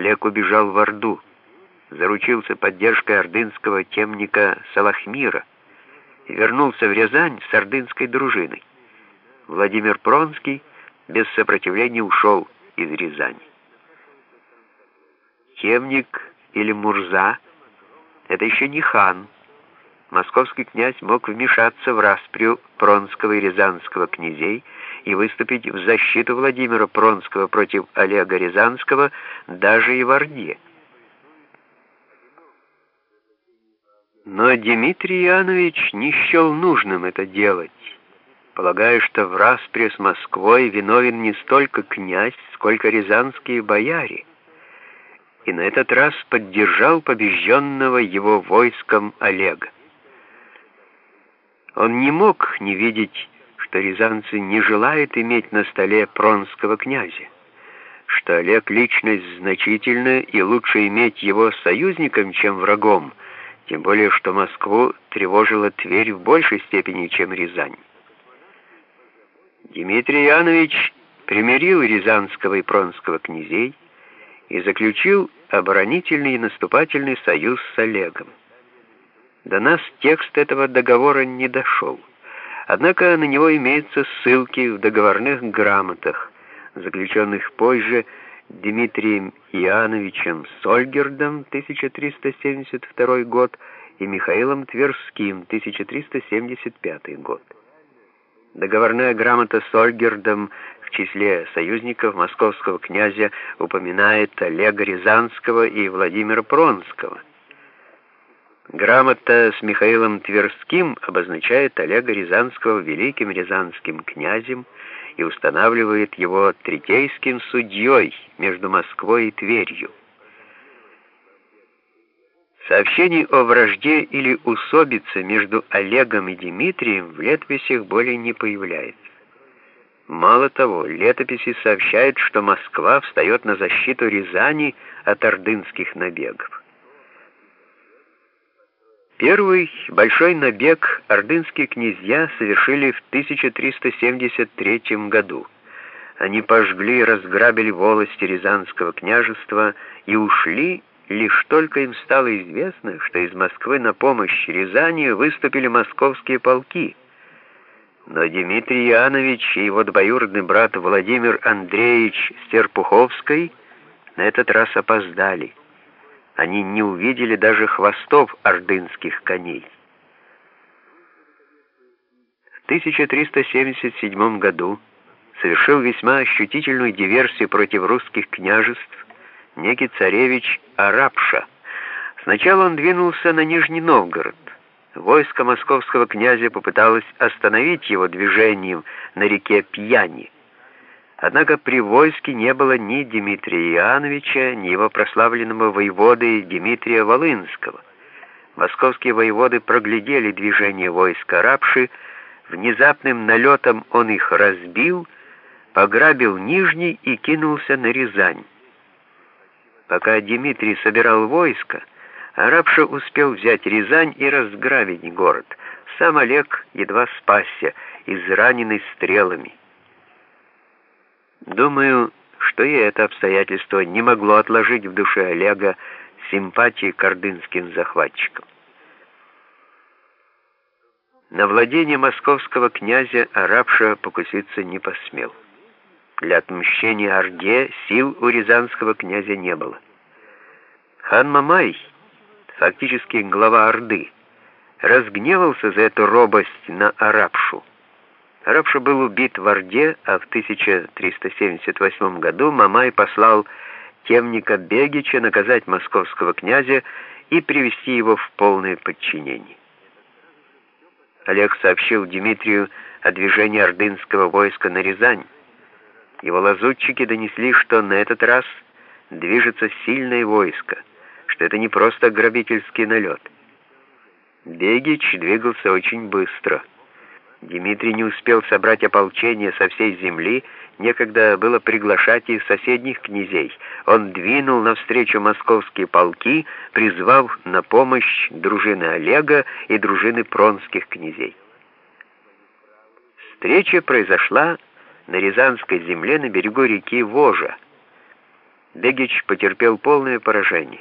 Олег убежал в Орду, заручился поддержкой ордынского темника Салахмира и вернулся в Рязань с ордынской дружиной. Владимир Пронский без сопротивления ушел из Рязани. Темник или Мурза — это еще не хан. Московский князь мог вмешаться в распрю Пронского и Рязанского князей и выступить в защиту Владимира Пронского против Олега Рязанского даже и в Орде. Но Дмитрий Янович не счел нужным это делать, полагая, что в распре с Москвой виновен не столько князь, сколько рязанские бояре, и на этот раз поддержал побежденного его войском Олега. Он не мог не видеть, что рязанцы не желают иметь на столе пронского князя, что Олег личность значительная и лучше иметь его союзником, чем врагом, тем более что Москву тревожила Тверь в большей степени, чем Рязань. Дмитрий Янович примирил Рязанского и Пронского князей и заключил оборонительный и наступательный союз с Олегом. До нас текст этого договора не дошел. Однако на него имеются ссылки в договорных грамотах, заключенных позже Дмитрием Иоанновичем Сольгердом 1372 год и Михаилом Тверским 1375 год. Договорная грамота с Ольгердом в числе союзников московского князя упоминает Олега Рязанского и Владимира Пронского. Грамота с Михаилом Тверским обозначает Олега Рязанского великим рязанским князем и устанавливает его третейским судьей между Москвой и Тверью. Сообщений о вражде или усобице между Олегом и Дмитрием в летописях более не появляется. Мало того, летописи сообщают, что Москва встает на защиту Рязани от ордынских набегов. Первый большой набег ордынские князья совершили в 1373 году. Они пожгли и разграбили волости Рязанского княжества и ушли, лишь только им стало известно, что из Москвы на помощь Рязани выступили московские полки. Но Дмитрий Янович и его двоюродный брат Владимир Андреевич Серпуховский на этот раз опоздали. Они не увидели даже хвостов ордынских коней. В 1377 году совершил весьма ощутительную диверсию против русских княжеств некий царевич Арапша. Сначала он двинулся на Нижний Новгород. Войско московского князя попыталось остановить его движением на реке Пьяни. Однако при войске не было ни Дмитрия Иоанновича, ни его прославленного воеводы Дмитрия Волынского. Московские воеводы проглядели движение войска Рапши, внезапным налетом он их разбил, пограбил Нижний и кинулся на Рязань. Пока Дмитрий собирал войско, Арабша успел взять Рязань и разграбить город. Сам Олег едва спасся, израненный стрелами. Думаю, что и это обстоятельство не могло отложить в душе Олега симпатии к ордынским захватчикам. На владение московского князя Арабша покуситься не посмел. Для отмщения Орде сил у рязанского князя не было. Хан Мамай, фактически глава Орды, разгневался за эту робость на Арабшу. Арабша был убит в Орде, а в 1378 году Мамай послал темника Бегича наказать московского князя и привести его в полное подчинение. Олег сообщил Дмитрию о движении ордынского войска на Рязань. Его лазутчики донесли, что на этот раз движется сильное войско, что это не просто грабительский налет. Бегич двигался очень быстро. Дмитрий не успел собрать ополчение со всей земли, некогда было приглашать и соседних князей. Он двинул навстречу московские полки, призвав на помощь дружины Олега и дружины пронских князей. Встреча произошла на Рязанской земле на берегу реки Вожа. Бегич потерпел полное поражение.